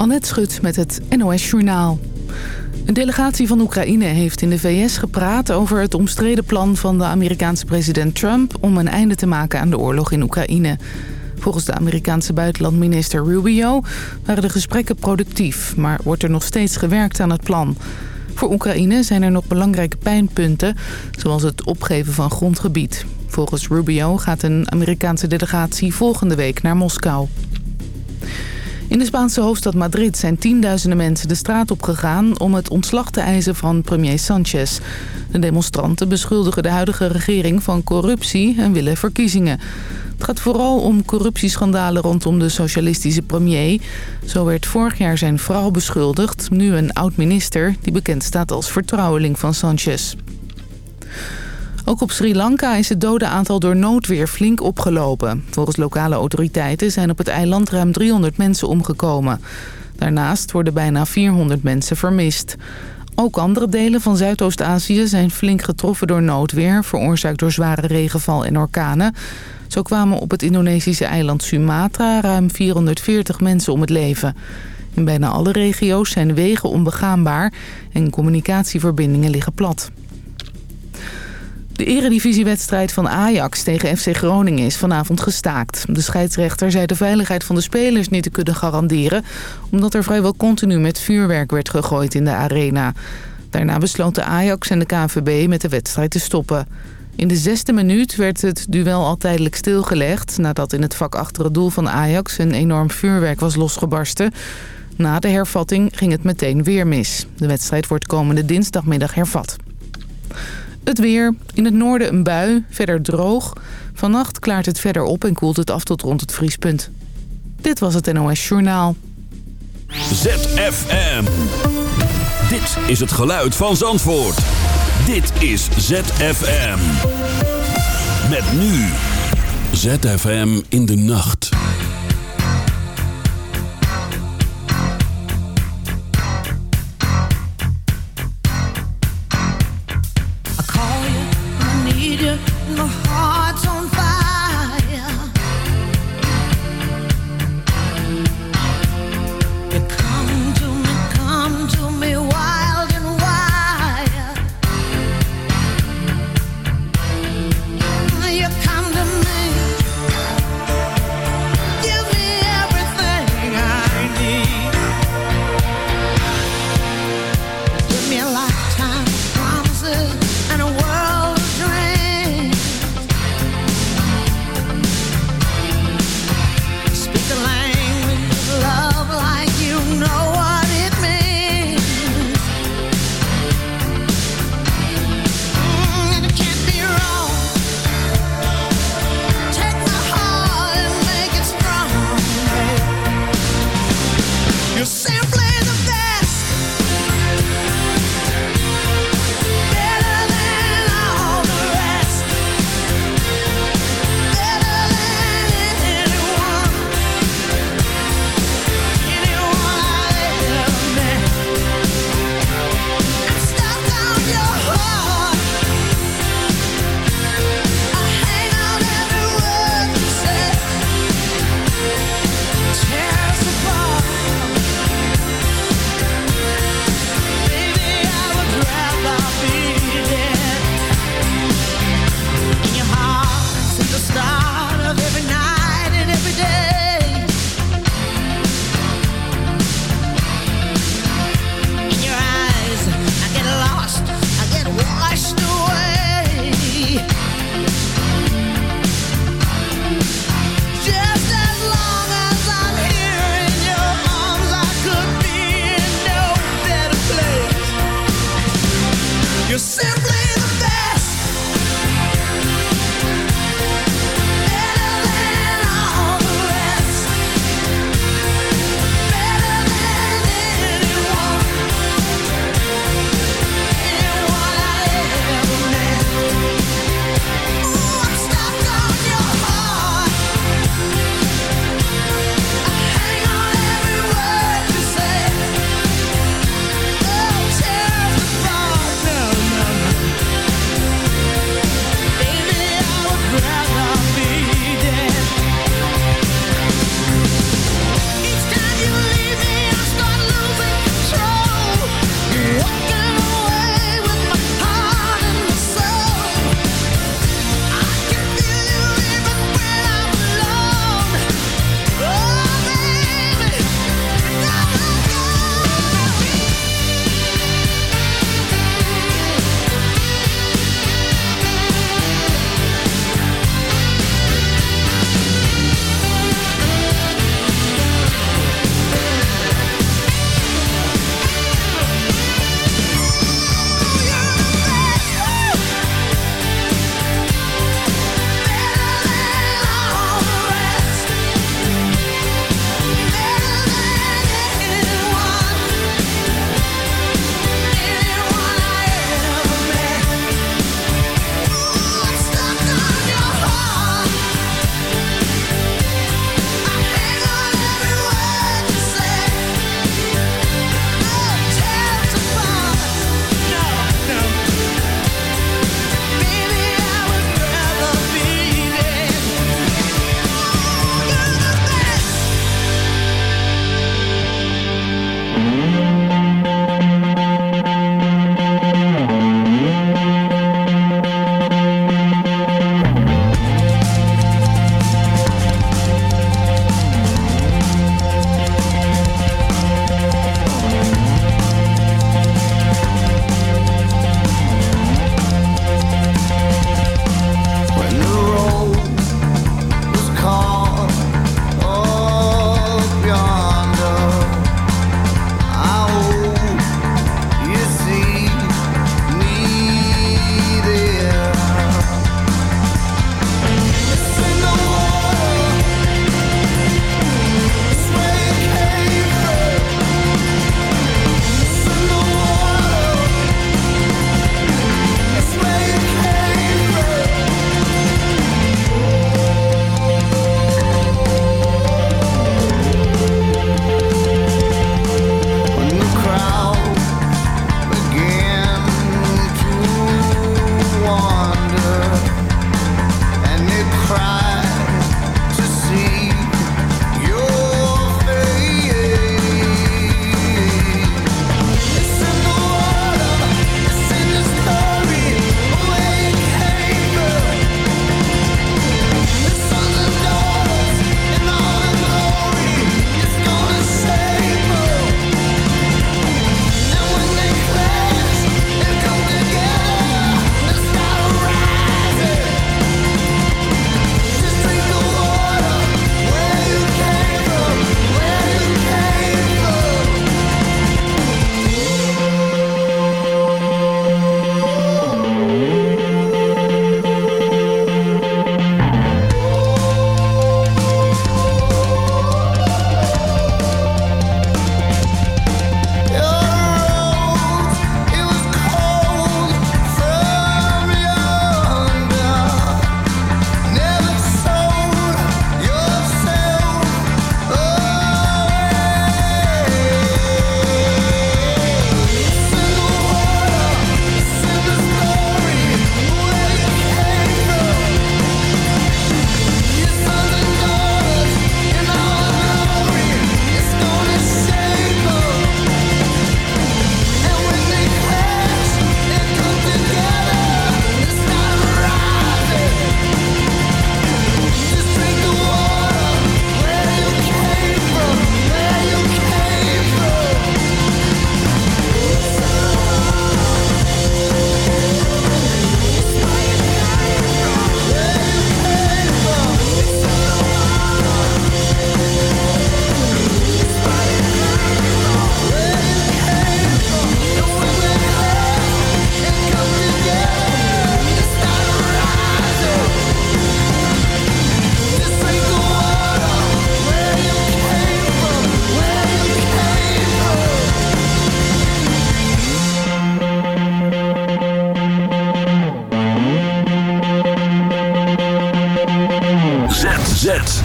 Annette Schut met het NOS Journaal. Een delegatie van Oekraïne heeft in de VS gepraat over het omstreden plan van de Amerikaanse president Trump... om een einde te maken aan de oorlog in Oekraïne. Volgens de Amerikaanse buitenlandminister Rubio waren de gesprekken productief... maar wordt er nog steeds gewerkt aan het plan. Voor Oekraïne zijn er nog belangrijke pijnpunten, zoals het opgeven van grondgebied. Volgens Rubio gaat een Amerikaanse delegatie volgende week naar Moskou. In de Spaanse hoofdstad Madrid zijn tienduizenden mensen de straat op gegaan om het ontslag te eisen van premier Sanchez. De demonstranten beschuldigen de huidige regering van corruptie en willen verkiezingen. Het gaat vooral om corruptieschandalen rondom de socialistische premier. Zo werd vorig jaar zijn vrouw beschuldigd, nu een oud-minister... die bekend staat als vertrouweling van Sanchez. Ook op Sri Lanka is het dodenaantal door noodweer flink opgelopen. Volgens lokale autoriteiten zijn op het eiland ruim 300 mensen omgekomen. Daarnaast worden bijna 400 mensen vermist. Ook andere delen van Zuidoost-Azië zijn flink getroffen door noodweer... veroorzaakt door zware regenval en orkanen. Zo kwamen op het Indonesische eiland Sumatra ruim 440 mensen om het leven. In bijna alle regio's zijn wegen onbegaanbaar en communicatieverbindingen liggen plat. De eredivisiewedstrijd van Ajax tegen FC Groningen is vanavond gestaakt. De scheidsrechter zei de veiligheid van de spelers niet te kunnen garanderen... omdat er vrijwel continu met vuurwerk werd gegooid in de arena. Daarna besloten Ajax en de KNVB met de wedstrijd te stoppen. In de zesde minuut werd het duel al tijdelijk stilgelegd... nadat in het vak achter het doel van Ajax een enorm vuurwerk was losgebarsten. Na de hervatting ging het meteen weer mis. De wedstrijd wordt komende dinsdagmiddag hervat. Het weer. In het noorden een bui, verder droog. Vannacht klaart het verder op en koelt het af tot rond het vriespunt. Dit was het NOS Journaal. ZFM. Dit is het geluid van Zandvoort. Dit is ZFM. Met nu. ZFM in de nacht.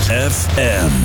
ZFM.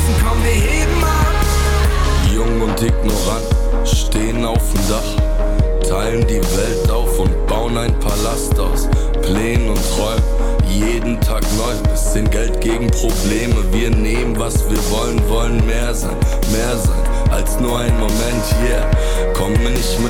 draußen, komm, wir heben ab. Jung und ignorant stehen auf dem Dach, teilen die Welt auf und bauen ein Palast aus Plänen und Träumen. Jeden Tag neu, bisschen Geld gegen Probleme. Wir nehmen, was wir wollen, wollen mehr sein, mehr sein als nur ein Moment. Yeah, komm nicht mit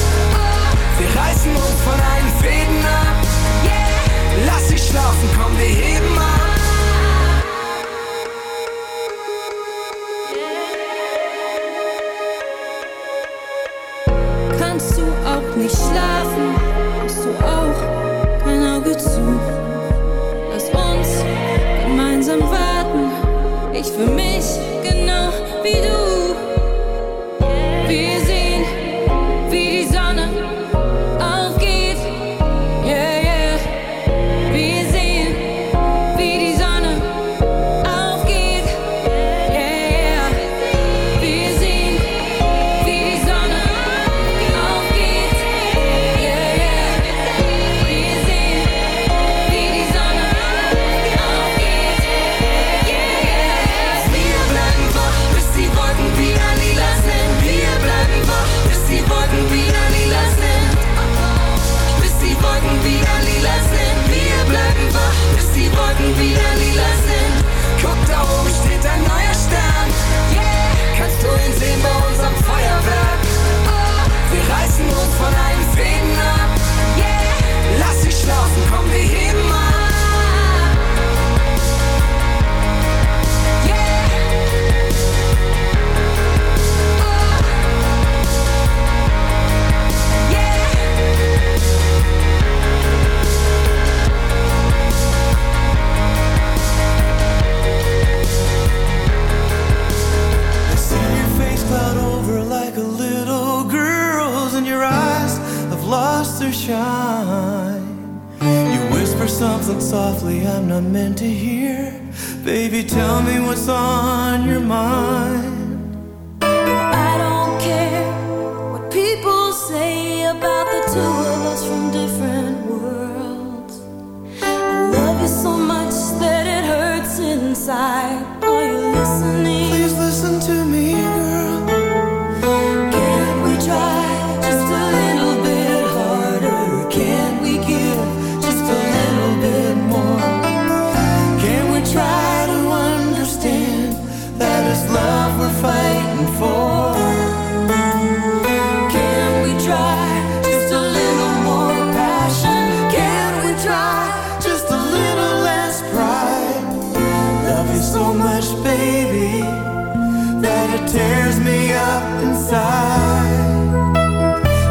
Wir reißen uns von allen Fäden ab. Lass dich schlafen, komm, wir heben ab. Kannst du auch nicht schlafen? baby, that it tears me up inside.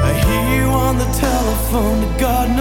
I hear you on the telephone to God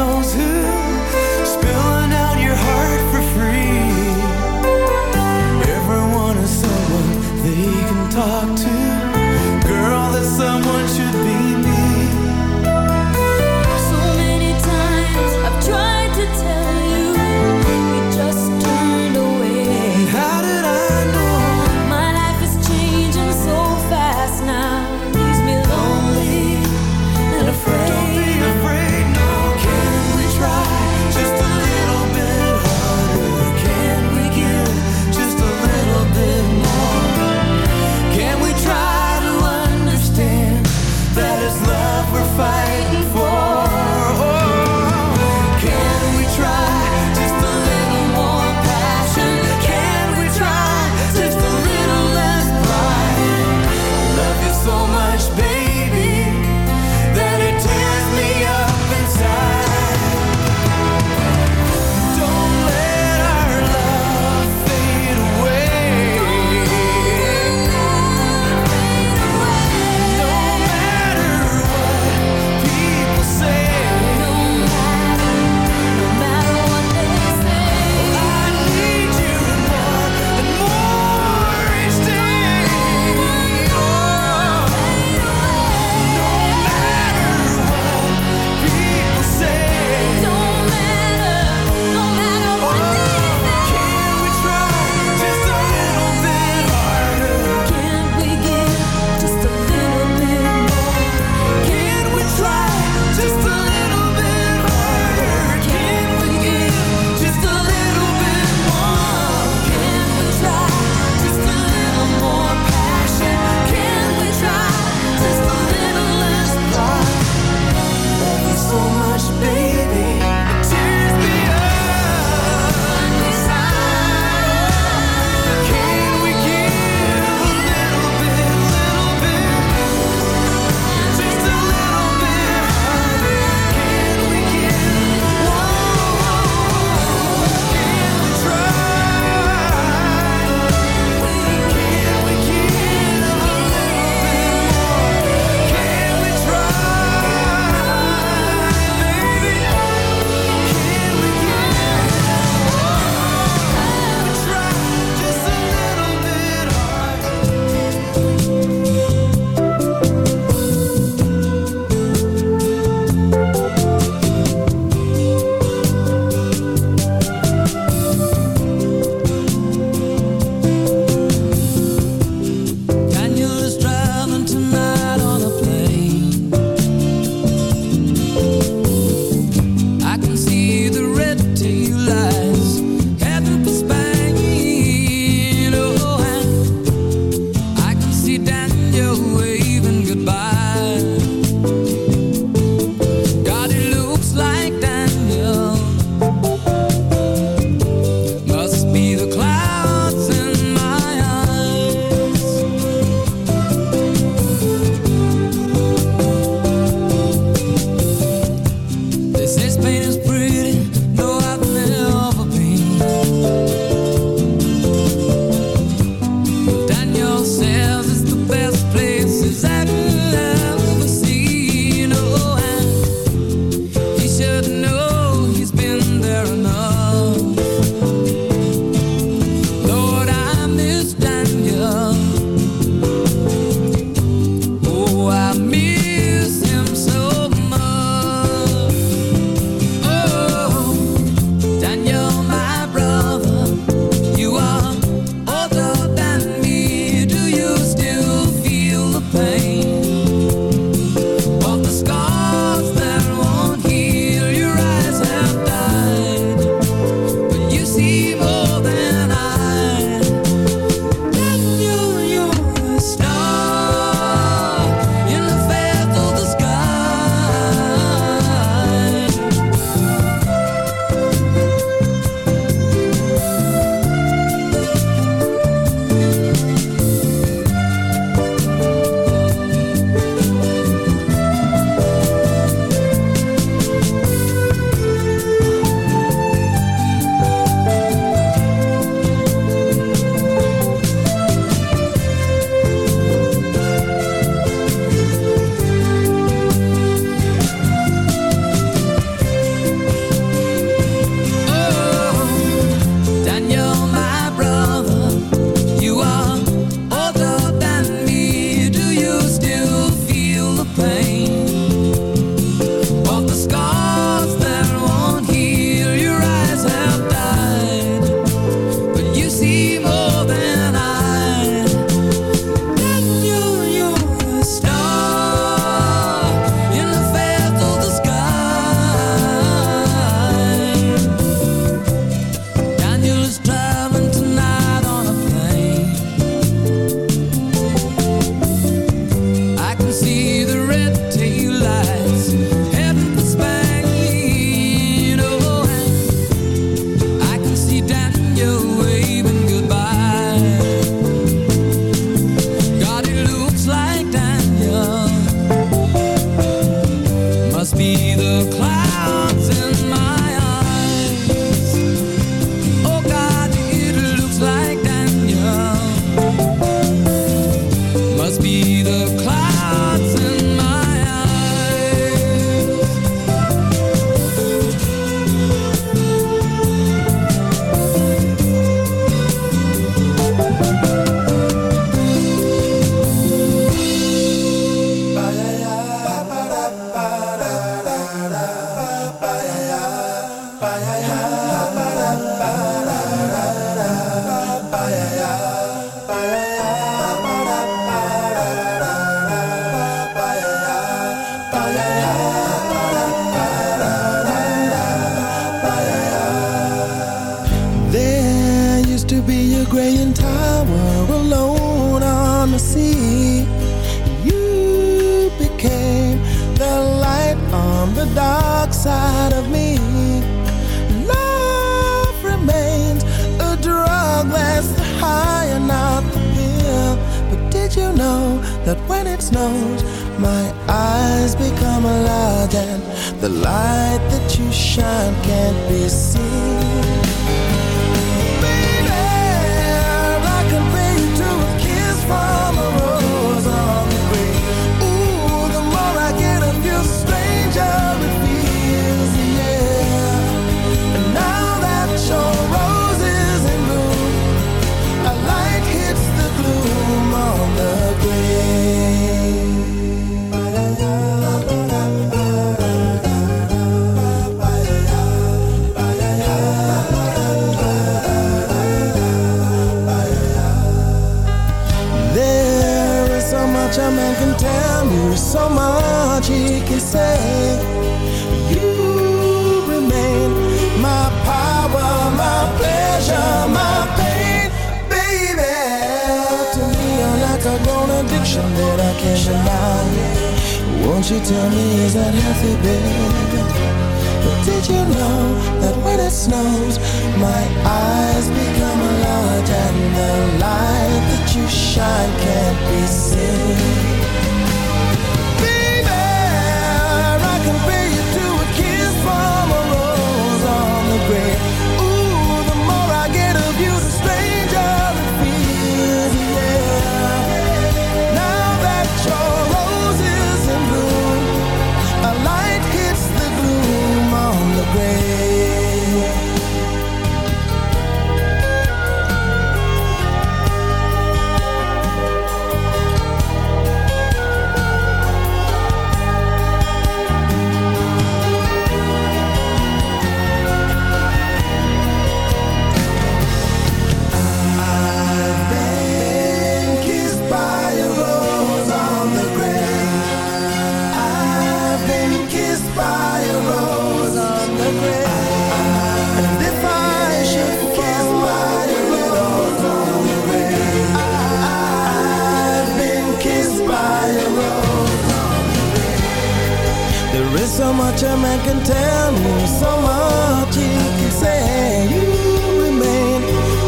much a man can tell me, so much he can say. You remain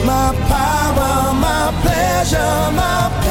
my power, my pleasure, my pain.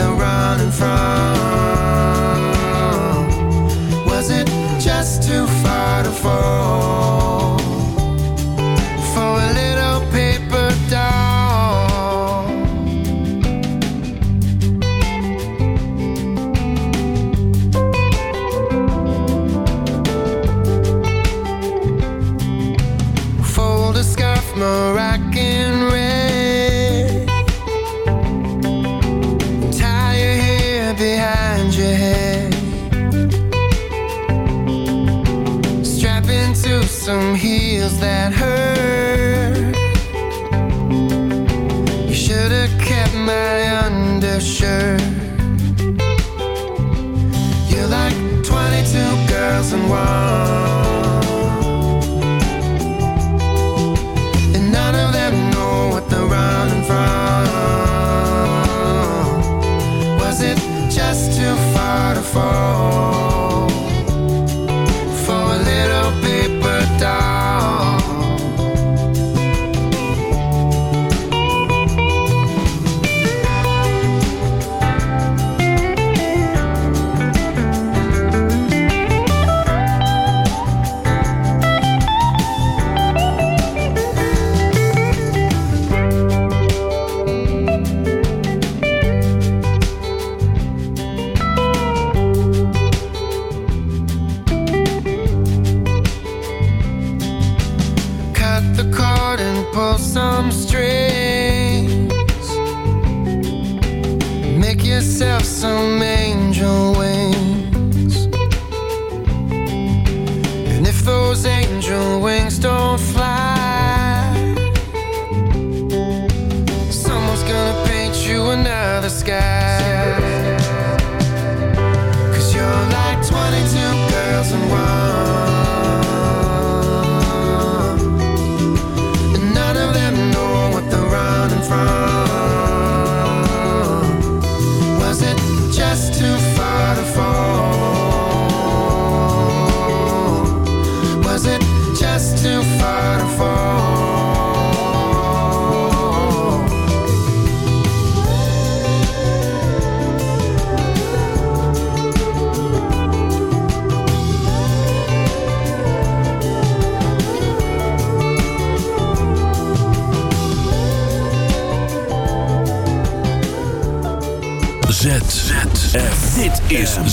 they're running from